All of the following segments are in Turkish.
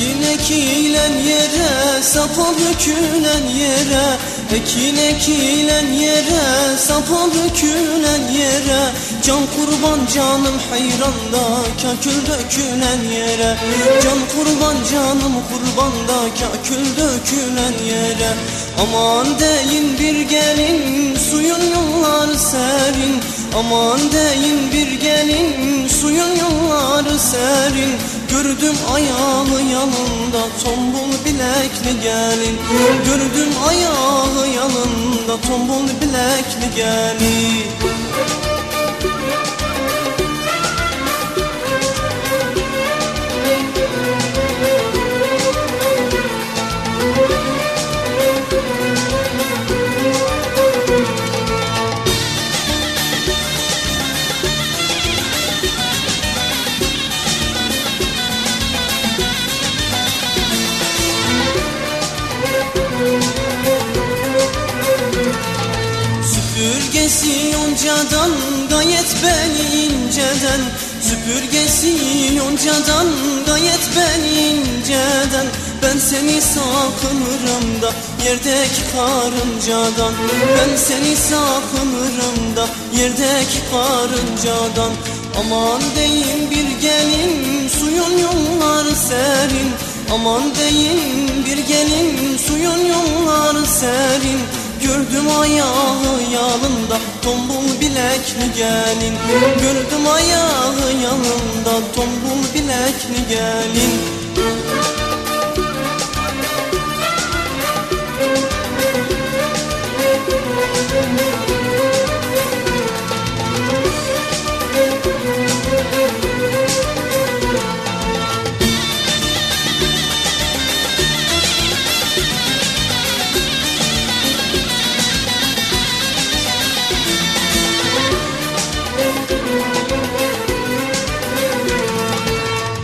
ekilen yere Sapa dökülen yere. Ekin ekilen yere Sapa dökülen yere. Can kurban canım hayranda Kakül dökülen yere. Can kurban canım kurbanda Kakül dökülen yere. Aman deyin bir gelin Suyun yolları serin. Aman deyin bir gelin serin Gördüm ayağı yanında tombul bilekli gelin. Gördüm ayağı yanında tombul bilekli gelin Süpürgesi yoncadan gayet beni inceden. Süpürgesi yoncadan gayet beni inceden. Ben seni sakınırım da yerdeki karıncadan. Ben seni sakınırım da yerdeki karıncadan. Aman deyin bir gelin suyun yolları serin. Aman deyin bir gelin suyun yolları serin Gördüm ayağı yanında tombul bilekli gelin Gördüm ayağı yanında tombul bilekli gelin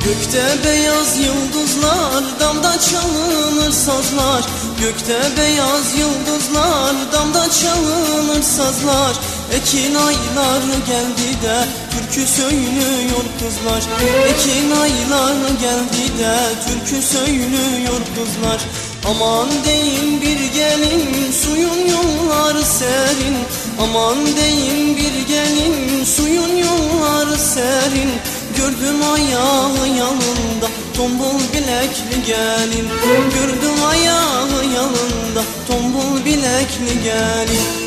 Gökte beyaz yıldızlar, damda çalınır sazlar. Gökte beyaz yıldızlar, damda çalınır sazlar. Ekin ayları geldi de türkü söylüyor kızlar. Ekin ayları geldi de türkü söylüyor kızlar. Aman deyin bir gelin suyun yolları serin. Aman deyin bir gelin suyun yolları serin Gördüm ayağı yanında tombul bilekli gelin. Gördüm ayağı yanında tombul bilekli gelin